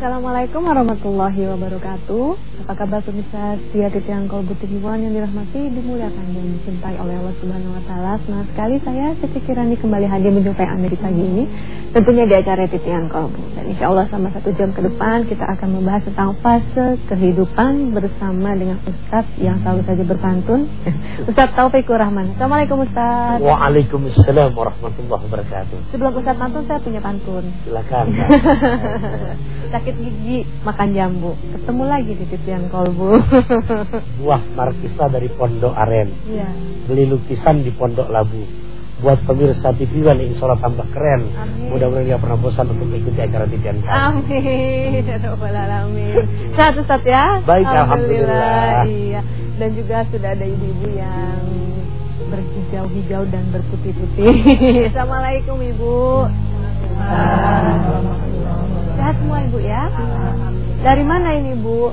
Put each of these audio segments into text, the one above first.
Assalamualaikum warahmatullahi wabarakatuh. Apa kabar pemirsa setia titian kolbu Tihiwan yang dirahmati, dimuliakan dan dicintai oleh Allah Subhanahu Wa Taala. Senang sekali saya Siti Kirani kembali hadir menjumpai Anda di pagi ini. Tentunya di acara titian kolbu Dan insya Allah sama satu jam ke depan kita akan membahas tentang fase kehidupan Bersama dengan Ustadz yang selalu saja berpantun. Ustadz Taufikur Rahman. Assalamualaikum Ustadz Waalaikumsalam warahmatullahi wabarakatuh. Sebelum Ustadz pantun saya punya pantun. Silakan. Sakit gigi makan jambu. Ketemu lagi di titian kolbu buah markisa dari Pondok Aren. Iya. beli lukisan di Pondok Labu. Buat pemirsa TV One insya Allah tambah keren. Mudah-mudahan tidak pernah bosan untuk mengikuti acara titian kami Amin. Alamin Sehat Ustaz ya? Baik, Alhamdulillah. Iya. Dan juga sudah ada ibu-ibu yang Berhijau-hijau dan berputih-putih. Assalamualaikum Ibu Sehat semua Ibu ya Dari mana ini Bu?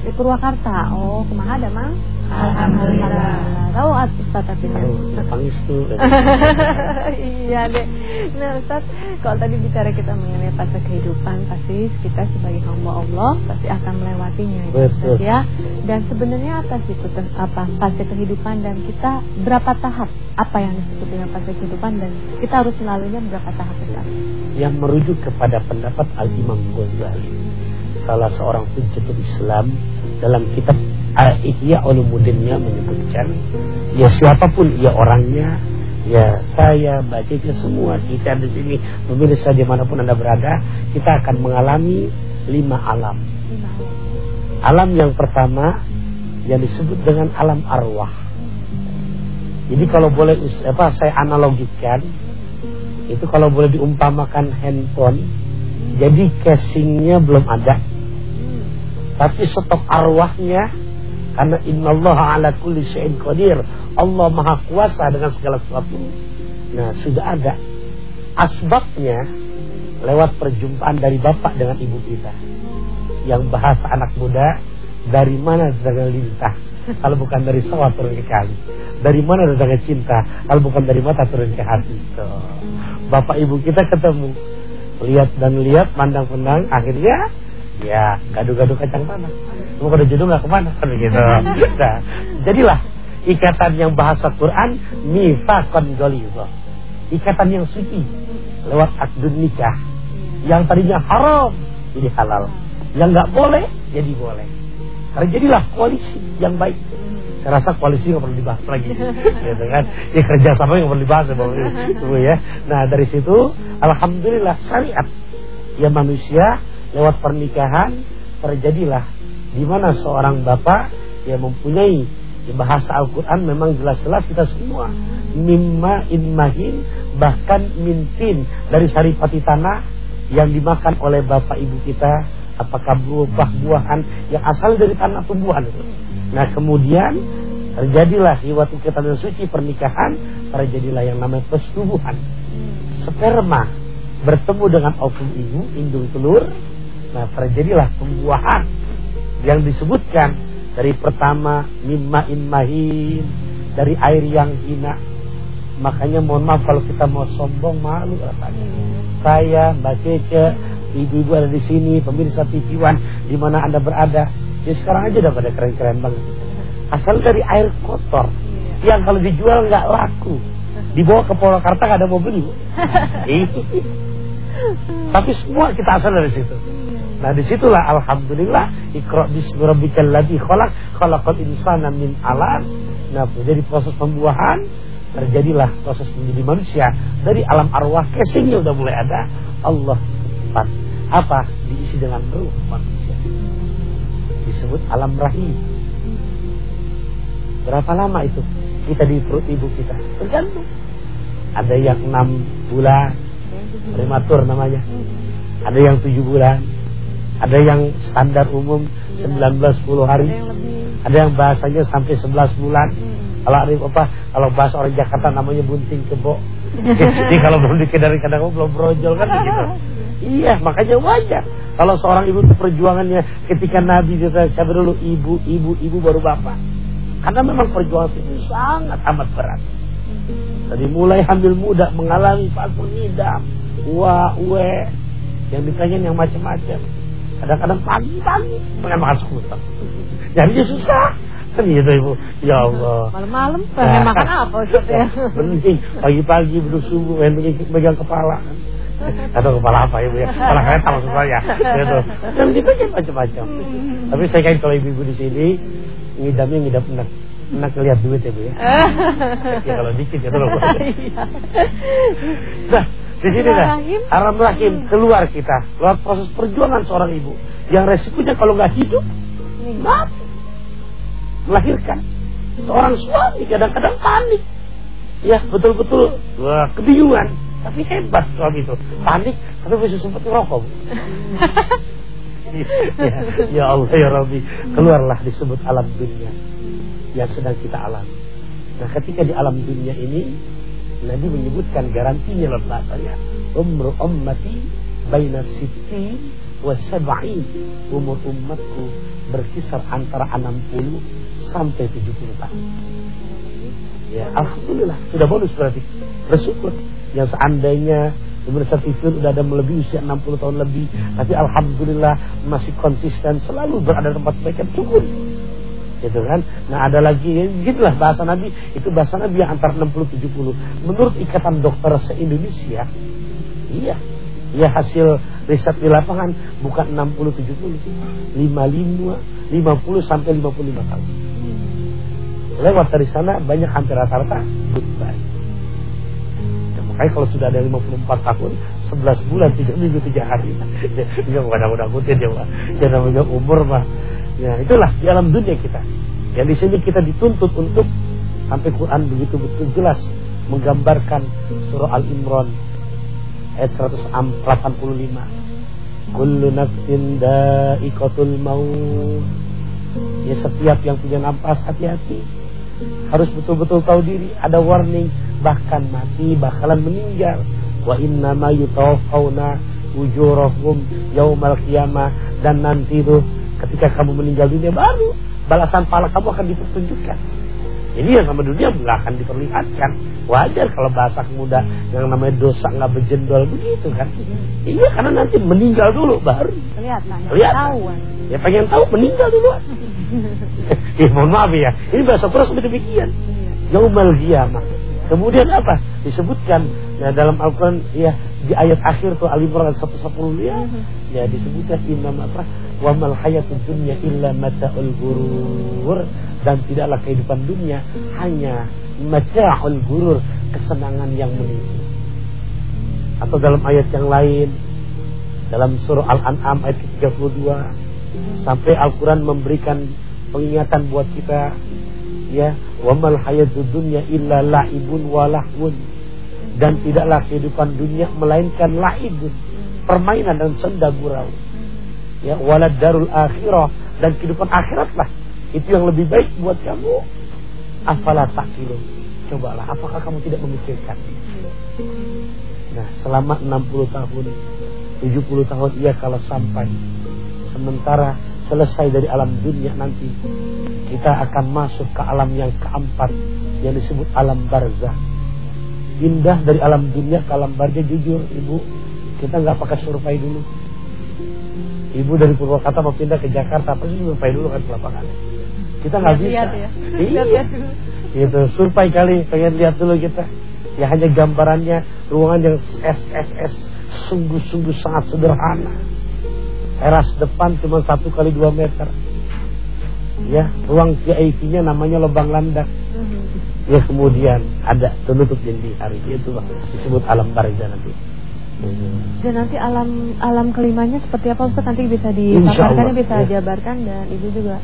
Di Purwakarta Oh ke mana ada Mang? Alhamdulillah Tahu Ustaz tapi pangistu iya deh. Nah Ustaz, kalau tadi bicara kita mengenai fase kehidupan, pasti kita sebagai hamba Allah pasti akan melewatinya ya, Ustaz, ya. Dan sebenarnya apa sih itu apa fase kehidupan dan kita berapa tahap? Apa yang disebut dengan fase kehidupan dan kita harus melaluinya berapa tahap Ustaz? yang merujuk kepada pendapat Al-Imam Ghazali salah seorang pencetus Islam dalam kitab Al-Ihya Ulumuddinnya menyebutkan ya siapa pun ia orangnya ya saya bacanya semua kita di sini pemirsa di mana pun anda berada kita akan mengalami lima alam. Alam yang pertama yang disebut dengan alam arwah. Jadi kalau boleh apa saya analogikan itu kalau boleh diumpamakan handphone jadi casingnya belum ada. Tapi stok arwahnya karena innallaha ala kulli syai'in qadir Allah maha kuasa dengan segala sesuatu. Nah sudah ada asbabnya lewat perjumpaan dari bapak dengan ibu kita. Yang bahasa anak muda dari mana datangnya lintah? Kalau bukan dari sawah turun ke kali dari mana datangnya cinta? Kalau bukan dari mata turun ke hati. Tuh. bapak ibu kita ketemu. Lihat dan lihat pandang pandang akhirnya ya gaduh-gaduh kacang tanah. Kamu kalau jodoh nggak ke mana? Kan begitu nah, jadilah ikatan yang bahasa Quran mifakon ghalidha. Ikatan yang suci lewat akdun nikah. Yang tadinya haram jadi halal. Yang nggak boleh jadi boleh. Karena jadilah koalisi yang baik. Saya rasa koalisi nggak perlu dibahas lagi. Gitu kan? Ya kerjasama nggak perlu dibahas ya, Bapak Ibu ya. Nah dari situ alhamdulillah syariat. Ya manusia lewat pernikahan terjadilah di mana seorang bapak yang mempunyai di bahasa Al-Quran memang jelas-jelas kita semua. Mimma inmahin bahkan mintin dari saripati tanah yang dimakan oleh bapak ibu kita. Apakah buah-buahan yang asal dari tanah tumbuhan nah kemudian terjadilah hiwat ikatan suci pernikahan terjadilah yang namanya persetubuhan. Sperma bertemu dengan ovum ibu indung telur. Nah terjadilah pembuahan yang disebutkan dari pertama mimma mahin dari air yang hina. Makanya mohon maaf kalau kita mau sombong malu rasanya. Saya Mbak Cece ibu-ibu ada di sini pemirsa TV One di mana anda berada. Ya sekarang aja udah pada keren-keren banget. Asal dari air kotor. Yang kalau dijual nggak laku. Dibawa ke Purwakarta nggak ada mau beli itu. Tapi semua kita asal dari situ Nah di situlah Alhamdulillah Ikra bismi rabbikal ladzi khalaq Khalaqal insana min alaq Nah jadi proses pembuahan Terjadilah proses menjadi manusia. Dari alam arwah casingnya udah mulai ada Allah Apa? Diisi dengan ruh manusia. Disebut alam rahim. Berapa lama itu? Kita di perut ibu kita. Tergantung. Ada yang 6 bulan Prematur namanya. Ada yang 7 bulan ada yang standar umum 19-10 hari. Ada yang bahasanya sampai 11 bulan. Kalau ada apa kalau bahasa orang Jakarta namanya bunting kebo. Jadi kalau belum dikedari kadang belum brojol kan begitu iya makanya wajar. Kalau seorang ibu itu perjuangannya ketika Nabi kita siapa dulu? Ibu ibu ibu baru bapak. Karena memang perjuangan itu sangat amat berat. Dari mulai hamil muda mengalami fase ngidam wa we yang ditanyain yang macam-macam kadang-kadang pagi-pagi pengen makan skuter jadi susah. Kan gitu ibu. Ya Allah. Malam-malam pengen makan apa Ustaz ya? Penting. Pagi-pagi duduk subuh pengen pegang kepala. Atau kepala apa ibu ya. Kepala kereta maksud saya. Gitu. Dan dipakai macam-macam tapi saya kan kalau ibu-ibu di sini ngidamnya ngidam enak. Enak lihat duit ya bu ya. Ya kalau dikit ya terlalu nah di sini dah. Alam rahim keluar kita. Lewat proses perjuangan seorang ibu. Yang resikonya kalau nggak hidup mati. Melahirkan. Seorang suami kadang-kadang panik. Ya betul-betul wah kebingungan. Tapi hebat suami itu. Panik tapi bisa sempat ngerokok. Ya, ya Allah ya Rabbi. Keluarlah disebut alam dunia. Yang sedang kita alami. Nah ketika di alam dunia ini Nabi menyebutkan garantinya lah bahasanya. Umru ummati baina siti wa sab'in. Umur umatku berkisar antara 60 sampai 70 tahun. Ya alhamdulillah sudah bonus berarti. Bersyukur. Yang seandainya Umur sertifikat sudah ada melebihi usia 60 tahun lebih Tapi Alhamdulillah masih konsisten Selalu berada di tempat mereka cukup gitu kan? Nah ada lagi. Ya, gitulah bahasa Nabi. Itu bahasa Nabi yang antara 60-70 menurut ikatan dokter se-Indonesia iya. Ya hasil riset di lapangan bukan 60-70 55 50 sampai 55 tahun. Lewat dari sana banyak hampir rata-rata. Goodbye. Makanya kalau sudah ada 54 tahun 11 bulan 3 minggu 3 hari. Ya mudah-mudahan ya Pak Ya namanya umur mah Ya itulah di alam dunia kita. Yang di sini kita dituntut untuk Sampai Quran begitu betul jelas Menggambarkan surah Al-Imran Ayat 185 Kullu nafsin da'ikatul maut. Ya setiap yang punya nafas hati-hati. Harus betul-betul tahu diri. Ada warning bahkan mati bakalan meninggal. Wa inna ma yutawaffawna ujurahum yaumal qiyamah. Dan nanti itu ketika kamu meninggal dunia baru balasan pala kamu akan dipertunjukkan. Jadi yang sama dunia nggak akan diperlihatkan. Wajar kalau bahasa muda yang namanya dosa nggak berjendol begitu kan? Iya karena nanti meninggal dulu baru. Kelihatan ya pengen tahu meninggal dulu. Eh, mohon maaf ya. Ini bahasa seperti demikian. Yaumal qiyamah. Kemudian apa? Disebutkan ya, dalam Al-Quran ya di ayat akhir tuh Ali Imran 110 ya, ya disebutkan inna apa? Wa mal hayatud dunya illa mata'ul gurur dan tidaklah kehidupan dunia hanya mata'ul gurur, kesenangan yang menipu. Atau dalam ayat yang lain dalam surah Al-An'am ayat ke-32 sampai Al-Quran memberikan pengingatan buat kita ya wa mal hayatud dunya illa laibun wa lahwun dan tidaklah kehidupan dunia melainkan laibun permainan dan senda gurau. Ya walad darul akhirah. Dan kehidupan akhirat lah itu yang lebih baik buat kamu. Afala takilun cobalah. Apakah kamu tidak memikirkan? Nah selama 60 tahun 70 tahun ia kalau sampai sementara selesai dari alam dunia nanti kita akan masuk ke alam yang keempat yang disebut alam barzah indah dari alam dunia ke alam barzah jujur ibu. Kita nggak pakai survei dulu. Ibu dari Purwakarta mau pindah ke Jakarta pasti survei dulu kan lapangan? Kita nggak bisa. ya. iya. gitu survei kali pengen lihat dulu kita. Ya hanya gambarannya ruangan yang SSS sungguh-sungguh sangat sederhana. Teras depan cuma satu kali dua meter. Ya, ruang VIP-nya namanya lubang landak. Ya kemudian ada penutup dinding hari itu disebut alam barzah nanti. Dan nanti alam alam kelimanya seperti apa Ustaz nanti bisa dipaparkan bisa ya. jabarkan dan Ibu juga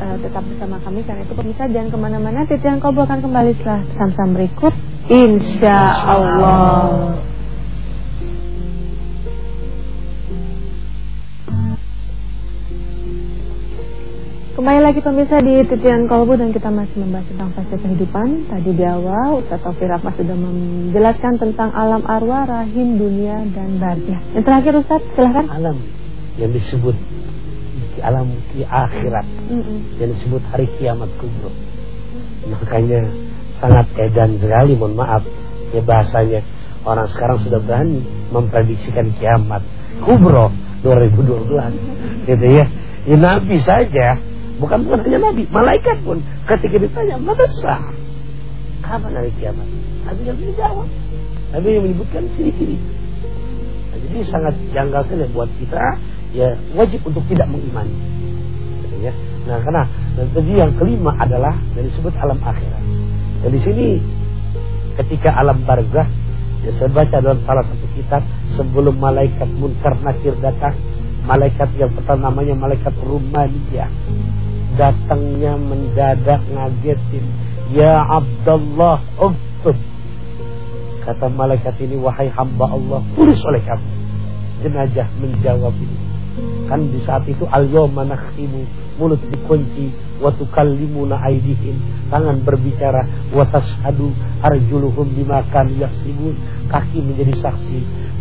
uh, tetap bersama kami karena itu pemirsa jangan ke mana-mana Titian Kolbu akan kembali setelah sam-sam berikut Insya Allah. Kembali lagi pemirsa di Titian Kolbu dan kita masih membahas tentang fase kehidupan. Tadi di awal Ustaz Taufir Rahmat sudah menjelaskan tentang alam arwah, rahim, dunia, dan barzah. Yang terakhir Ustaz, silahkan. Alam yang disebut di alam di akhirat mm -mm. yang disebut hari kiamat kubro. Makanya sangat edan sekali, mohon maaf ya bahasanya orang sekarang sudah berani memprediksikan kiamat Kubro 2012 gitu ya. ya Nabi saja bukan bukan hanya Nabi malaikat pun. Ketika ditanya mana sah? Kapan hari kiamat? Nabi yang menjawab. Nabi yang menyebutkan ciri-ciri. Nah, jadi sangat janggal sekali buat kita ya wajib untuk tidak mengimani. Ya nah karena dan tadi yang kelima adalah dari disebut alam akhirat. Dan di sini ketika alam barzah ya saya baca dalam salah satu kitab sebelum malaikat munkar nakir datang malaikat yang pertama namanya malaikat rumaniyah datangnya mendadak ngagetin. Ya Abdullah uktub. Kata malaikat ini wahai hamba Allah tulis oleh kamu. Jenajah menjawab ini. Kan di saat itu al yawma nakhtimu mulut dikunci wa tukallimuna aydihim. Tangan berbicara wa tashhadu arjuluhum bima kanu kaki menjadi saksi.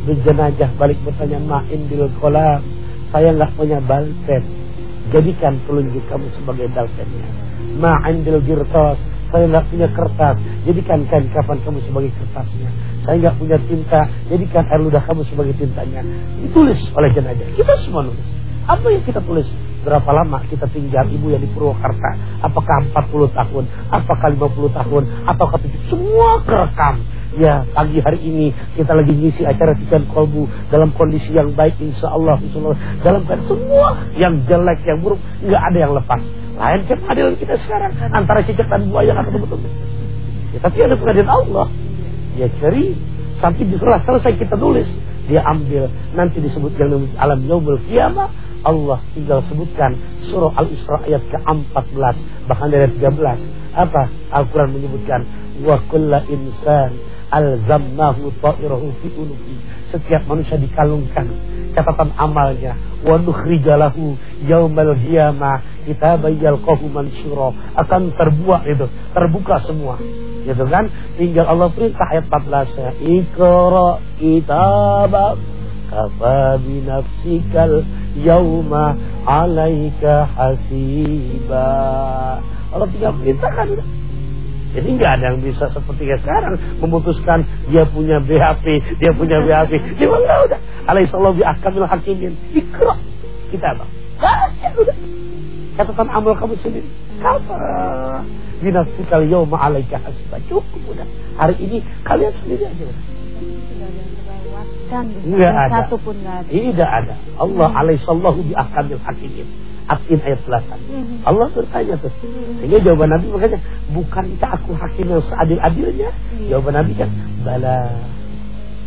Berjenajah balik bertanya ma indil kolam? Saya nggak punya balpen jadikan telunjuk kamu sebagai balpennya ma indil girtos saya nggak punya kertas. Jadikan kain kapan kamu sebagai kertasnya. Saya nggak punya tinta. Jadikan air ludah kamu sebagai tintanya. Ditulis oleh jenajah kita semua nulis. Apa yang kita tulis? Berapa lama kita tinggal ibu yang di Purwakarta? Apakah 40 tahun? Apakah 50 tahun? Apakah 70 semua kerekam ya pagi hari ini kita lagi ngisi acara tikan kolbu dalam kondisi yang baik insya Allah, dalam kan semua yang jelek yang buruk nggak ada yang lepas. Lain adil kita sekarang antara cicak dan buaya atau betul ya, tapi ada pengadilan Allah. Ya cari sampai diselah selesai kita tulis dia ambil. Nanti disebut yang alam yaumul kiamah Allah tinggal sebutkan surah Al-Isra ayat ke-14 bahkan dari 13 apa? Al-Quran menyebutkan wa kulla insan alzamnahu ta'irahu fi setiap manusia dikalungkan. Catatan amalnya. Wa nukhrijalahu yaumal qiyamah. Kitaban yalqahu mansyura. Akan terbuat itu. Terbuka semua. Gitu kan? Tinggal Allah perintah ayat 14 ya ikra kitabak kafa binafsikal yauma alaika hasiba. Allah tinggal perintahkan jadi nggak ada yang bisa seperti ya sekarang memutuskan dia punya BHP, dia punya BHP. Dia nggak udah. Alaihissalam bi akamil hakimin. Ikra kita bang. Baca udah. Catatan amal kamu sendiri. Kafa binafsikal yauma alaika hasiba. Cukup udah. Hari ini kalian sendiri aja udah Enggak ada. Satu pun enggak ada. Tidak ada. Allah alaihissallahu bi ahkamil hakimin. Atin ayat 8. Hmm. Allah bertanya tuh. Sehingga jawaban Nabi makanya bukankah aku hakim yang seadil-adilnya? Hmm. Jawaban Nabi kan bala.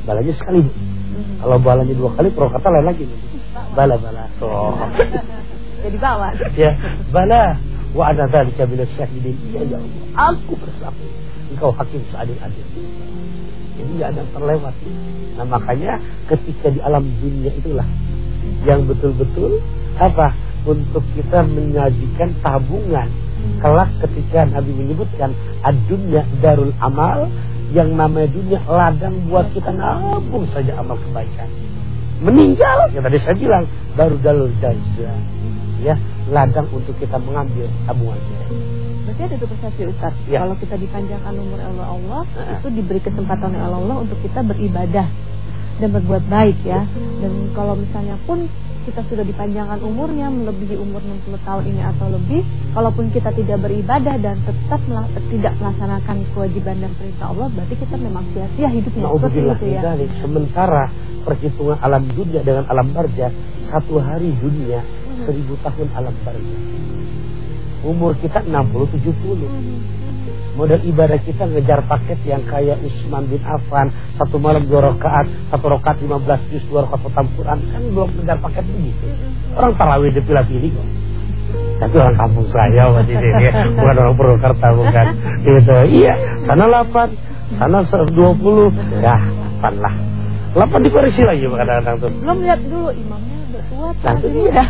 Balanya sekali. Hmm. Kalau balanya dua kali kata lain lagi. Bala bala. Oh. Jadi bawa. ya, bala wa ana dzalika bil syahidin. Ya, ya Allah, aku bersaksi. Engkau hakim seadil-adil. Jadi tidak ada terlewat. Nah makanya ketika di alam dunia itulah yang betul-betul apa untuk kita menyajikan tabungan kelak ketika Nabi menyebutkan adunya darul amal yang namanya dunia ladang buat kita nabung saja amal kebaikan meninggal ya tadi saya bilang baru dalul jazza ya ladang untuk kita mengambil tabungannya Berarti ada dua persepsi Ustaz. Ya. Kalau kita dipanjangkan umur Allah Allah, nah. itu diberi kesempatan oleh Allah untuk kita beribadah dan berbuat baik ya. Dan kalau misalnya pun kita sudah dipanjangkan umurnya melebihi umur 60 tahun ini atau lebih, kalaupun kita tidak beribadah dan tetap tidak melaksanakan kewajiban dan perintah Allah, berarti kita memang sia-sia hidupnya. Seperti itu ya. Sementara perhitungan alam dunia dengan alam barja, satu hari dunia, hmm. seribu tahun alam barja. Umur kita 60 70 model ibadah kita ngejar paket yang kayak Usman bin Affan satu malam dua rakaat satu rakaat 15 juz dua rakaat Quran kan belum ngejar paket begitu. Orang tarawih di pilih-pilih kok. Tapi orang kampung saya waktu ini ya. bukan orang Purwakarta bukan. Gitu. Iya sana 8 sana 20 ya 8 lah. 8 dikoreksi lagi kadang-kadang tuh. Belum lihat dulu imamnya tua itu dia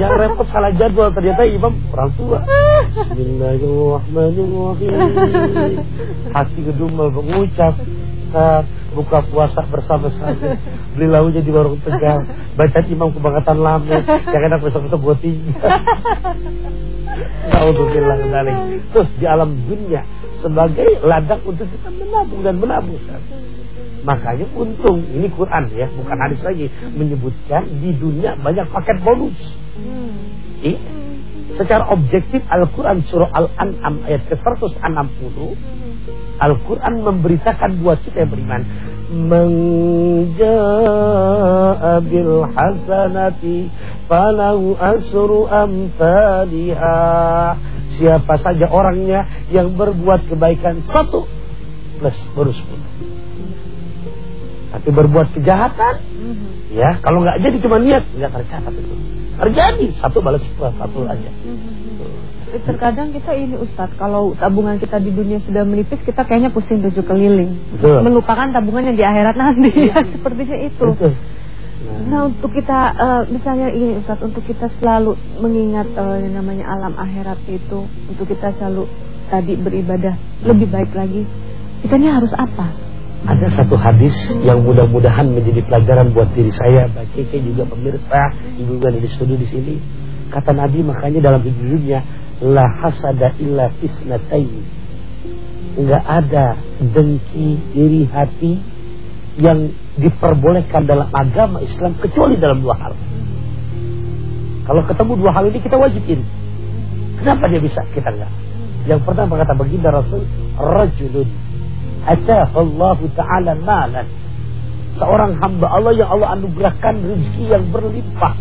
Jangan repot salah jadwal Ternyata imam orang tua. Bismillahirrahmanirrahim. Hati gedumel mengucap buka puasa bersama-sama beli launya di warung tegal. Baca imam kebangkatan lama. Yang enak besok-besok buat tinggal Alhamdulillah Terus di alam dunia sebagai ladang untuk kita menabung dan menabung Makanya untung ini Quran ya, bukan hadis lagi menyebutkan di dunia banyak paket bonus. Hmm. Iya. Secara objektif Al-Quran surah Al-An'am ayat ke-160 Al-Quran memberitakan buat kita yang beriman Menja'a bil hasanati falahu asru amthaliha Siapa saja orangnya yang berbuat kebaikan satu plus bonus sepuluh tapi berbuat kejahatan mm-hmm. ya kalau nggak jadi cuma niat nggak tercatat itu terjadi satu balas satu aja mm-hmm. terkadang kita ini Ustadz kalau tabungan kita di dunia sudah menipis kita kayaknya pusing tujuh keliling Betul. melupakan tabungan yang di akhirat nanti ya sepertinya itu Betul. Nah untuk kita uh, misalnya ini Ustadz untuk kita selalu mengingat uh, yang namanya alam akhirat itu untuk kita selalu tadi beribadah lebih baik lagi kita ini harus apa? Ada satu hadis yang mudah-mudahan menjadi pelajaran buat diri saya, bagi Keke juga pemirsa, ibu yang di studio di sini. Kata Nabi makanya dalam hidupnya la hasada illa fisnatain. Enggak ada dengki iri hati yang diperbolehkan dalam agama Islam kecuali dalam dua hal. Kalau ketemu dua hal ini kita wajib iri. Kenapa dia bisa kita enggak? Yang pertama kata baginda Rasul, rajulun Allah Ta'ala malan. Seorang hamba Allah yang Allah anugerahkan rezeki yang berlimpah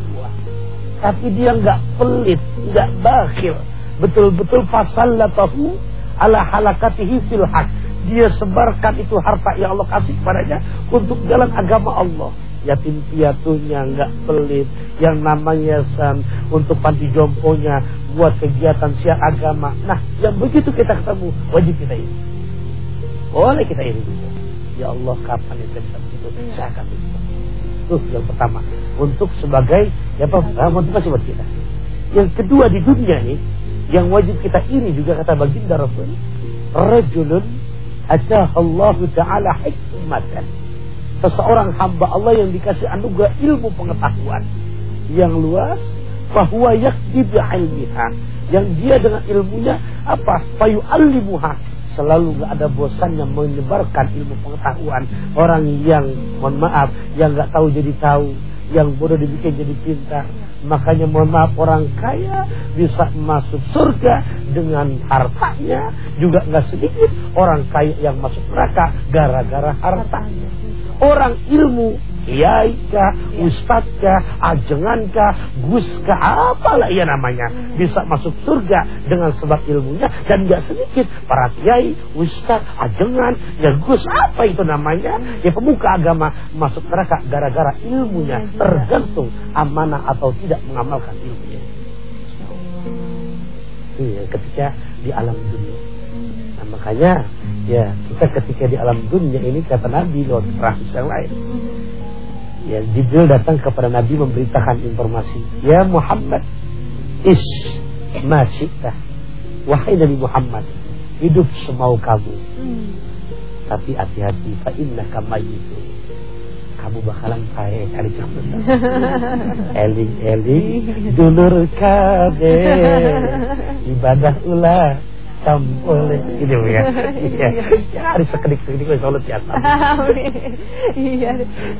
Tapi dia nggak pelit, nggak bakhil. Betul-betul fasallatahu ala halakatihi fil haq. Dia sebarkan itu harta yang Allah kasih kepadanya Untuk jalan agama Allah. Yatim piatunya nggak pelit. Yang namanya san untuk panti jomponya buat kegiatan siar agama. Nah yang begitu kita ketemu wajib kita ini boleh kita iri juga. Ya Allah kapan ya saya bisa begitu? Iya. Saya akan begitu. Itu yang pertama. Untuk sebagai ya apa motivasi buat kita. Yang kedua di dunia ini yang wajib kita ini juga kata baginda Rasul. Rajulun Allah ta'ala hikmatan. Seseorang hamba Allah yang dikasih anugerah ilmu pengetahuan yang luas bahwa yakdi bi'ilmiha yang dia dengan ilmunya apa alimuha selalu gak ada bosannya menyebarkan ilmu pengetahuan. Orang yang mohon maaf yang gak tahu jadi tahu. Yang bodoh dibikin jadi pintar. Makanya mohon maaf orang kaya bisa masuk surga dengan hartanya. Juga nggak sedikit orang kaya yang masuk neraka gara-gara hartanya orang ilmu kiai kah, ustadz kah, ajengan kah, gus kah, apalah ia namanya. Bisa masuk surga dengan sebab ilmunya dan gak sedikit. Para kiai, ustadz, ajengan, ya gus apa itu namanya? Ya pemuka agama masuk neraka gara-gara ilmunya. Tergantung amanah atau tidak mengamalkan ilmunya. Iya, ketika di alam dunia. Nah, makanya ya kita ketika di alam dunia ini kata Nabi lewat hadis yang lain ya Jibril datang kepada Nabi memberitakan informasi. Ya Muhammad is masyikah wahai Nabi Muhammad hidup semau kamu. Hmm. tapi hati-hati fa innaka itu kamu bakalan kaya kali cepet eling eling dulur kabe ibadah ulah Campur gitu ya. Iya. Ya, harus sekedik-sekedik wis salat biasa. Iya.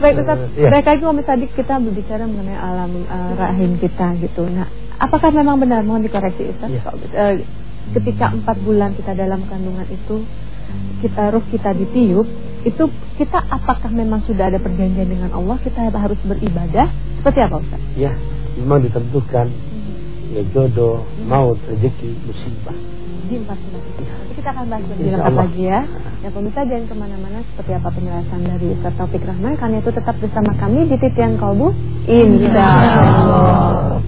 Baik Ustaz, ya. baik lagi kalau tadi kita berbicara mengenai alam uh, rahim kita gitu. Nah, apakah memang benar mohon dikoreksi Ustaz? Ya. Uh, ketika empat bulan kita dalam kandungan itu kita ruh kita ditiup itu kita apakah memang sudah ada perjanjian dengan Allah kita harus beribadah seperti apa Ustaz? Ya, memang ditentukan ya jodoh, maut, rezeki, musibah itu. Nanti kita akan bahas lebih lengkap lagi ya. Ya pemirsa jangan ke mana-mana seperti apa penjelasan dari Ustaz Taufik Rahman. Karena itu tetap bersama kami di Titian Kolbu. Insya Allah.